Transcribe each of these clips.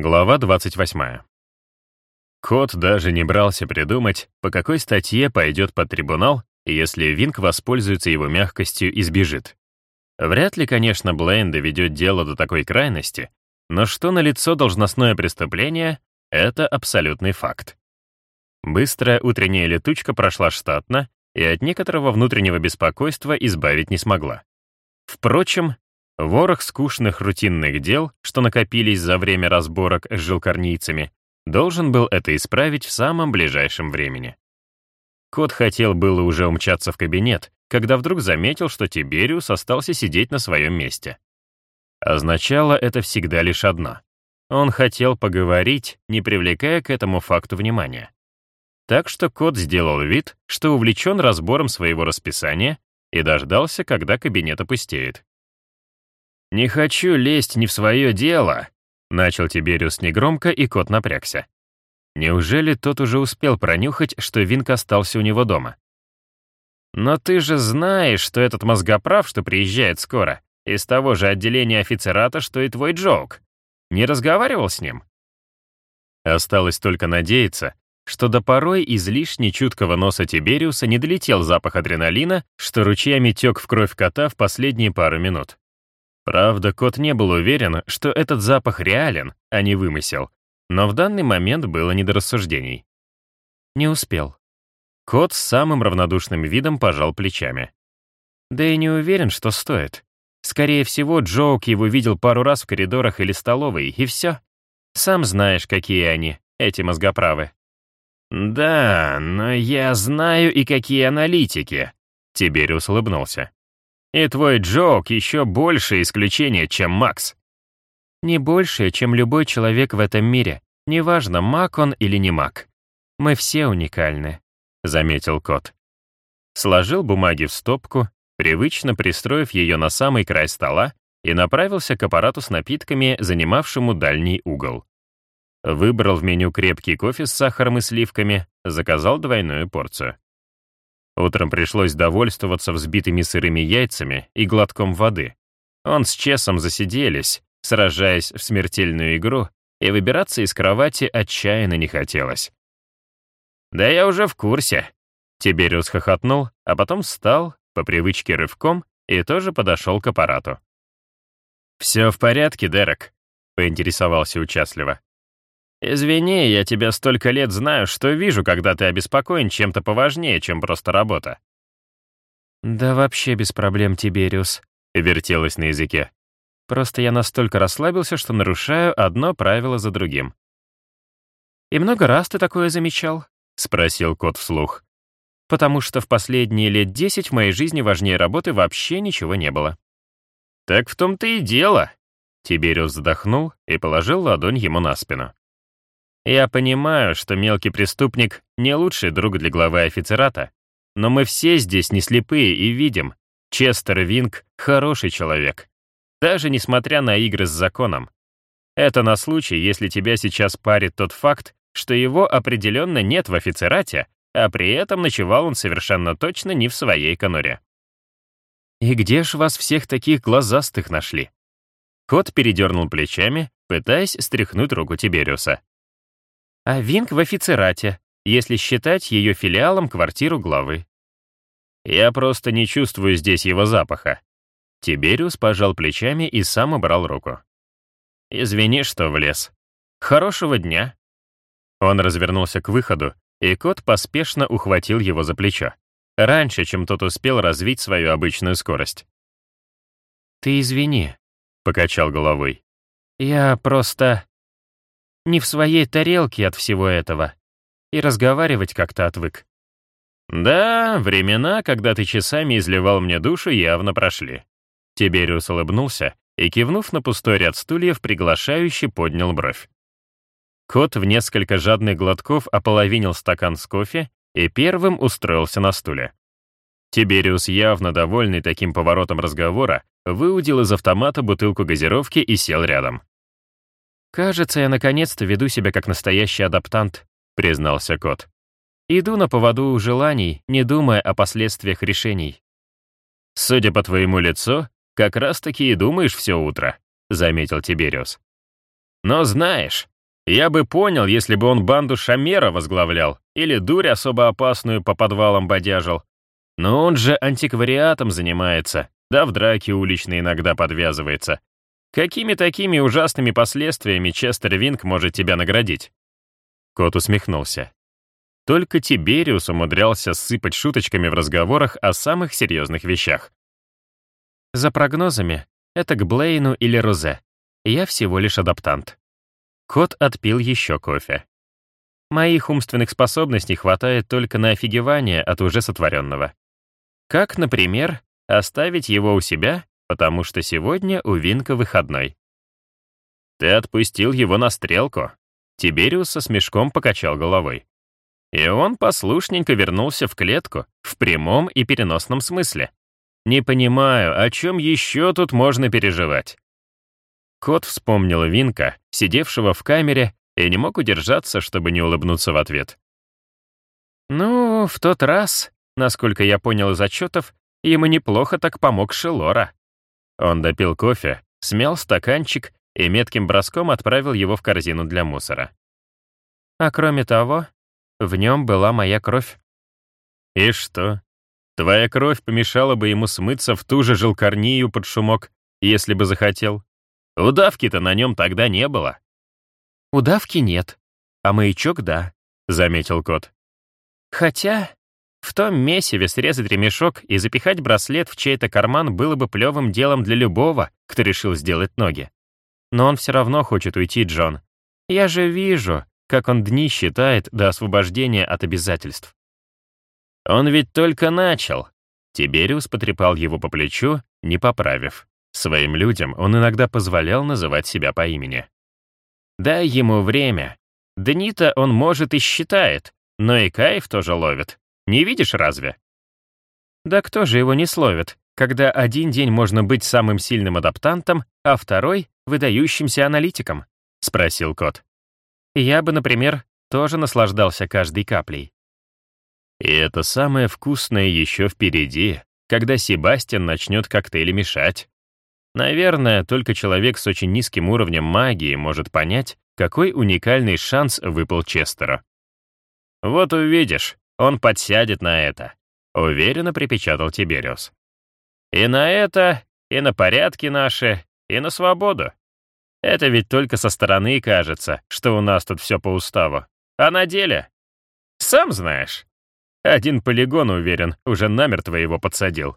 Глава 28. Кот даже не брался придумать, по какой статье пойдет под трибунал, если Винк воспользуется его мягкостью и сбежит. Вряд ли, конечно, Блейн доведет дело до такой крайности, но что налицо должностное преступление — это абсолютный факт. Быстрая утренняя летучка прошла штатно и от некоторого внутреннего беспокойства избавить не смогла. Впрочем, ворох скучных рутинных дел, что накопились за время разборок с жилкорнийцами, должен был это исправить в самом ближайшем времени. Кот хотел было уже умчаться в кабинет, когда вдруг заметил, что Тибериус остался сидеть на своем месте. Означало это всегда лишь одно. Он хотел поговорить, не привлекая к этому факту внимания. Так что кот сделал вид, что увлечен разбором своего расписания и дождался, когда кабинет опустеет. «Не хочу лезть не в свое дело», — начал Тибериус негромко, и кот напрягся. Неужели тот уже успел пронюхать, что Винк остался у него дома? «Но ты же знаешь, что этот мозгоправ, что приезжает скоро, из того же отделения офицерата, что и твой Джоук. Не разговаривал с ним?» Осталось только надеяться, что до порой излишне чуткого носа Тибериуса не долетел запах адреналина, что ручьями тек в кровь кота в последние пару минут. Правда, кот не был уверен, что этот запах реален, а не вымысел, но в данный момент было не до рассуждений. Не успел. Кот с самым равнодушным видом пожал плечами. Да и не уверен, что стоит. Скорее всего, Джоук его видел пару раз в коридорах или столовой, и все. Сам знаешь, какие они, эти мозгоправы. «Да, но я знаю и какие аналитики», — Тибериус улыбнулся. И твой Джок еще больше исключение, чем Макс. Не больше, чем любой человек в этом мире, неважно, маг он или не маг. Мы все уникальны, заметил кот. Сложил бумаги в стопку, привычно пристроив ее на самый край стола и направился к аппарату с напитками, занимавшему дальний угол. Выбрал в меню крепкий кофе с сахаром и сливками, заказал двойную порцию. Утром пришлось довольствоваться взбитыми сырыми яйцами и глотком воды. Он с Чесом засиделись, сражаясь в смертельную игру, и выбираться из кровати отчаянно не хотелось. «Да я уже в курсе», — Тибериус хохотнул, а потом встал, по привычке рывком, и тоже подошел к аппарату. «Все в порядке, Дерек?» — поинтересовался участливо. «Извини, я тебя столько лет знаю, что вижу, когда ты обеспокоен чем-то поважнее, чем просто работа». «Да вообще без проблем, Тибериус», — вертелась на языке. «Просто я настолько расслабился, что нарушаю одно правило за другим». «И много раз ты такое замечал?» — спросил кот вслух. «Потому что в последние лет десять в моей жизни важнее работы вообще ничего не было». «Так в том-то и дело», — Тибериус вздохнул и положил ладонь ему на спину. Я понимаю, что мелкий преступник — не лучший друг для главы офицерата, но мы все здесь не слепые и видим, Честер Винг — хороший человек, даже несмотря на игры с законом. Это на случай, если тебя сейчас парит тот факт, что его определенно нет в офицерате, а при этом ночевал он совершенно точно не в своей конуре. «И где ж вас всех таких глазастых нашли?» Кот передернул плечами, пытаясь стряхнуть руку Тибериуса а Винг в офицерате, если считать ее филиалом квартиру главы. Я просто не чувствую здесь его запаха. Тибериус пожал плечами и сам убрал руку. «Извини, что влез. Хорошего дня». Он развернулся к выходу, и кот поспешно ухватил его за плечо, раньше, чем тот успел развить свою обычную скорость. «Ты извини», — покачал головой. «Я просто...» не в своей тарелке от всего этого. И разговаривать как-то отвык. «Да, времена, когда ты часами изливал мне душу, явно прошли». Тибериус улыбнулся и, кивнув на пустой ряд стульев, приглашающе поднял бровь. Кот в несколько жадных глотков ополовинил стакан с кофе и первым устроился на стуле. Тибериус, явно довольный таким поворотом разговора, выудил из автомата бутылку газировки и сел рядом. «Кажется, я наконец-то веду себя как настоящий адаптант», — признался кот. «Иду на поводу желаний, не думая о последствиях решений». «Судя по твоему лицу, как раз-таки и думаешь все утро», — заметил Тибериус. Но знаешь, я бы понял, если бы он банду Шамера возглавлял или дурь особо опасную по подвалам бодяжил. Но он же антиквариатом занимается, да в драке уличной иногда подвязывается. Какими такими ужасными последствиями Честер Винг может тебя наградить?» Кот усмехнулся. Только Тибериус умудрялся сыпать шуточками в разговорах о самых серьезных вещах. «За прогнозами, это к Блейну или Розе. Я всего лишь адаптант». Кот отпил еще кофе. Моих умственных способностей хватает только на офигевание от уже сотворенного. Как, например, оставить его у себя потому что сегодня у Винка выходной. Ты отпустил его на стрелку. Тибериус со смешком покачал головой. И он послушненько вернулся в клетку, в прямом и переносном смысле. Не понимаю, о чем еще тут можно переживать. Кот вспомнил Винка, сидевшего в камере, и не мог удержаться, чтобы не улыбнуться в ответ. «Ну, в тот раз, насколько я понял из отчетов, ему неплохо так помог Шелора. Он допил кофе, смял стаканчик и метким броском отправил его в корзину для мусора. А кроме того, в нем была моя кровь. И что? Твоя кровь помешала бы ему смыться в ту же жилкорнию под шумок, если бы захотел. Удавки-то на нем тогда не было. Удавки нет, а маячок — да, — заметил кот. Хотя в том месиве срезать ремешок и запихать браслет в чей-то карман было бы плевым делом для любого, кто решил сделать ноги. Но он все равно хочет уйти, Джон. Я же вижу, как он дни считает до освобождения от обязательств. Он ведь только начал. Тибериус потрепал его по плечу, не поправив. Своим людям он иногда позволял называть себя по имени. Дай ему время. Дни-то он, может, и считает, но и кайф тоже ловит. Не видишь разве? Да кто же его не словит, когда один день можно быть самым сильным адаптантом, а второй — выдающимся аналитиком? Спросил кот. Я бы, например, тоже наслаждался каждой каплей. И это самое вкусное еще впереди, когда Себастьян начнет коктейли мешать. Наверное, только человек с очень низким уровнем магии может понять, какой уникальный шанс выпал Честеру. Вот увидишь, он подсядет на это», — уверенно припечатал Тибериус. «И на это, и на порядки наши, и на свободу. Это ведь только со стороны кажется, что у нас тут все по уставу. А на деле? Сам знаешь. Один полигон, уверен, уже намертво его подсадил».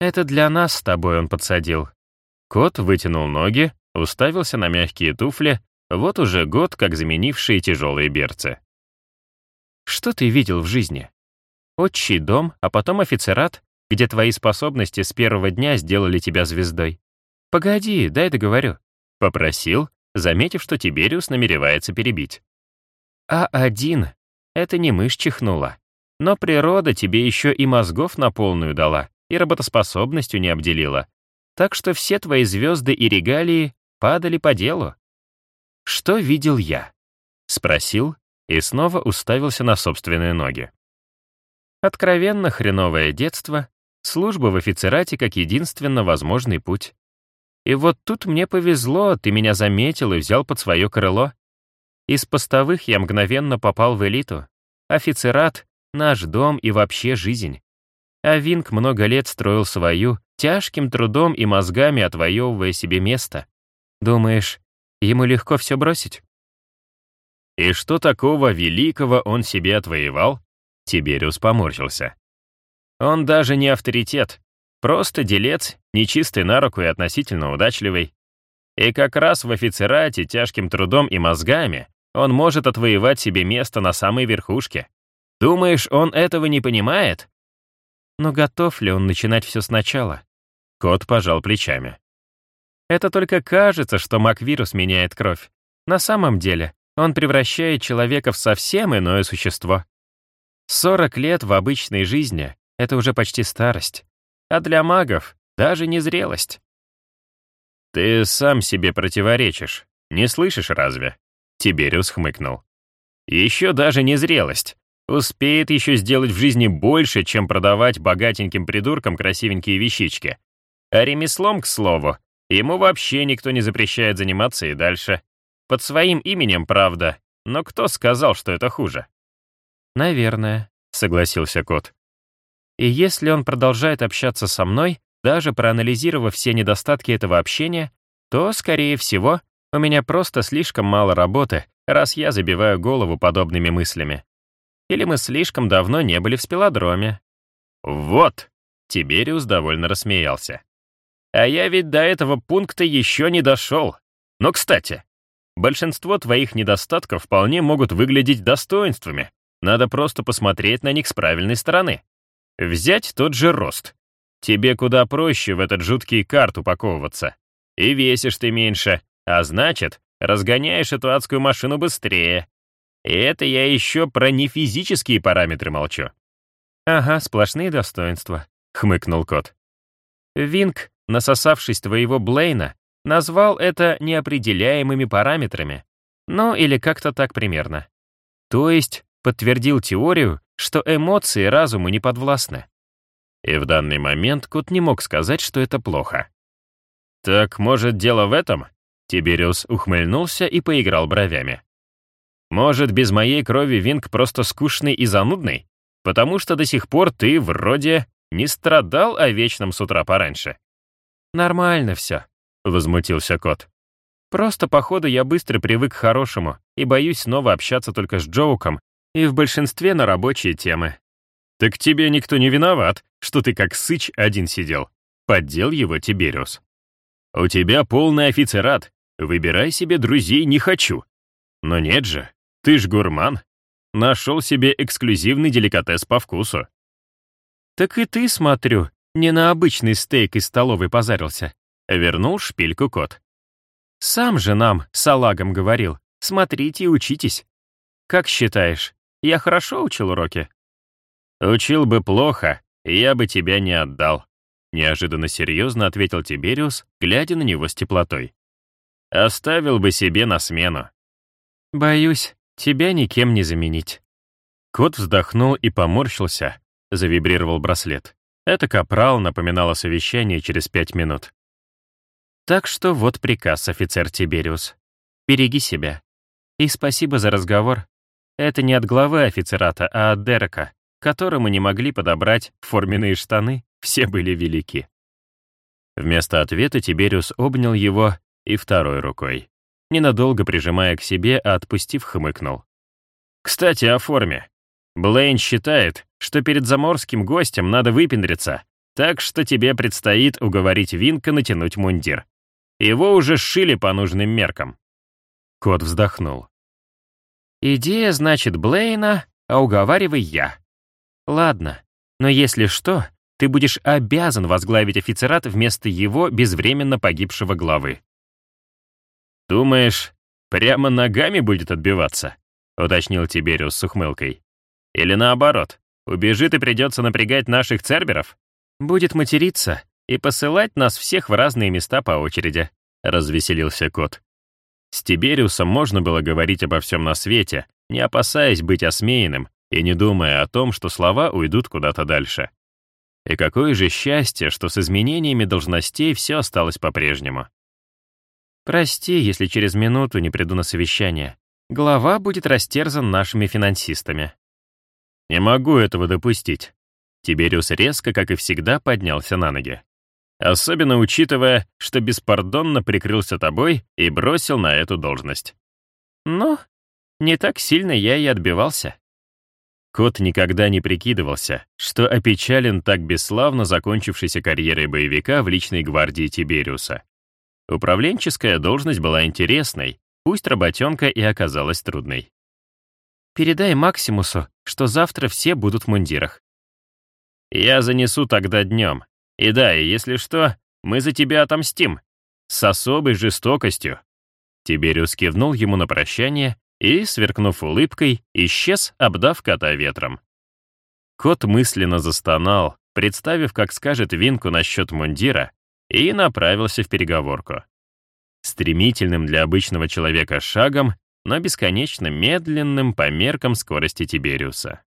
«Это для нас с тобой он подсадил». Кот вытянул ноги, уставился на мягкие туфли, вот уже год как заменившие тяжелые берцы. Что ты видел в жизни? Отчий дом, а потом офицерат, где твои способности с первого дня сделали тебя звездой. Погоди, дай договорю. Попросил, заметив, что Тибериус намеревается перебить. А один — это не мышь чихнула. Но природа тебе еще и мозгов на полную дала, и работоспособностью не обделила. Так что все твои звезды и регалии падали по делу. Что видел я? Спросил, и снова уставился на собственные ноги. Откровенно хреновое детство, служба в офицерате как единственно возможный путь. И вот тут мне повезло, ты меня заметил и взял под свое крыло. Из постовых я мгновенно попал в элиту. Офицерат — наш дом и вообще жизнь. А Винг много лет строил свою, тяжким трудом и мозгами отвоевывая себе место. Думаешь, ему легко все бросить? И что такого великого он себе отвоевал? Тибериус поморщился. Он даже не авторитет, просто делец, нечистый на руку и относительно удачливый. И как раз в офицерате тяжким трудом и мозгами он может отвоевать себе место на самой верхушке. Думаешь, он этого не понимает? Но готов ли он начинать все сначала? Кот пожал плечами. Это только кажется, что Маквирус меняет кровь. На самом деле, он превращает человека в совсем иное существо. 40 лет в обычной жизни — это уже почти старость, а для магов — даже не зрелость. «Ты сам себе противоречишь, не слышишь разве?» Тибериус хмыкнул. «Еще даже не зрелость. Успеет еще сделать в жизни больше, чем продавать богатеньким придуркам красивенькие вещички. А ремеслом, к слову, ему вообще никто не запрещает заниматься и дальше. Под своим именем, правда, но кто сказал, что это хуже? «Наверное», — согласился кот. «И если он продолжает общаться со мной, даже проанализировав все недостатки этого общения, то, скорее всего, у меня просто слишком мало работы, раз я забиваю голову подобными мыслями. Или мы слишком давно не были в спилодроме». «Вот!» — Тибериус довольно рассмеялся. «А я ведь до этого пункта еще не дошел. Но, кстати, большинство твоих недостатков вполне могут выглядеть достоинствами. Надо просто посмотреть на них с правильной стороны. Взять тот же рост. Тебе куда проще в этот жуткий карт упаковываться. И весишь ты меньше, а значит, разгоняешь эту адскую машину быстрее. И это я еще про нефизические параметры молчу. «Ага, сплошные достоинства», — хмыкнул кот. «Винг, насосавшись твоего Блейна, назвал это неопределяемыми параметрами. Ну, или как-то так примерно. То есть подтвердил теорию, что эмоции разуму не подвластны. И в данный момент кот не мог сказать, что это плохо. «Так, может, дело в этом?» Тибериус ухмыльнулся и поиграл бровями. «Может, без моей крови Винг просто скучный и занудный? Потому что до сих пор ты, вроде, не страдал о вечном с утра пораньше». «Нормально все», — возмутился кот. «Просто, походу, я быстро привык к хорошему и боюсь снова общаться только с Джоуком и в большинстве на рабочие темы. «Так тебе никто не виноват, что ты как сыч один сидел», — поддел его Тибериус. «У тебя полный офицерат, выбирай себе друзей не хочу». «Но нет же, ты ж гурман. Нашел себе эксклюзивный деликатес по вкусу». «Так и ты, смотрю, не на обычный стейк из столовой позарился», — вернул шпильку кот. «Сам же нам, салагом, говорил, смотрите и учитесь. Как считаешь, я хорошо учил уроки?» «Учил бы плохо, я бы тебя не отдал», — неожиданно серьезно ответил Тибериус, глядя на него с теплотой. «Оставил бы себе на смену». «Боюсь, тебя никем не заменить». Кот вздохнул и поморщился, завибрировал браслет. Это капрал напоминало совещание через пять минут. «Так что вот приказ, офицер Тибериус. Береги себя. И спасибо за разговор. Это не от главы офицерата, а от Дерека, которому не могли подобрать форменные штаны, все были велики. Вместо ответа Тибериус обнял его и второй рукой. Ненадолго прижимая к себе, а отпустив, хмыкнул. «Кстати, о форме. Блейн считает, что перед заморским гостем надо выпендриться, так что тебе предстоит уговорить Винка натянуть мундир. Его уже сшили по нужным меркам». Кот вздохнул. Идея, значит, Блейна, а уговаривай я. Ладно, но если что, ты будешь обязан возглавить офицерат вместо его безвременно погибшего главы. «Думаешь, прямо ногами будет отбиваться?» — уточнил Тибериус с ухмылкой. «Или наоборот, убежит и придется напрягать наших церберов?» «Будет материться и посылать нас всех в разные места по очереди», — развеселился кот. С Тибериусом можно было говорить обо всем на свете, не опасаясь быть осмеянным и не думая о том, что слова уйдут куда-то дальше. И какое же счастье, что с изменениями должностей все осталось по-прежнему. «Прости, если через минуту не приду на совещание. Глава будет растерзан нашими финансистами». «Не могу этого допустить». Тибериус резко, как и всегда, поднялся на ноги. Особенно учитывая, что беспардонно прикрылся тобой и бросил на эту должность. Ну, не так сильно я и отбивался. Кот никогда не прикидывался, что опечален так бесславно закончившейся карьерой боевика в личной гвардии Тибериуса. Управленческая должность была интересной, пусть работенка и оказалась трудной. «Передай Максимусу, что завтра все будут в мундирах». «Я занесу тогда днем», и да, если что, мы за тебя отомстим. С особой жестокостью». Тибериус кивнул ему на прощание и, сверкнув улыбкой, исчез, обдав кота ветром. Кот мысленно застонал, представив, как скажет Винку насчет мундира, и направился в переговорку. Стремительным для обычного человека шагом, но бесконечно медленным по меркам скорости Тибериуса.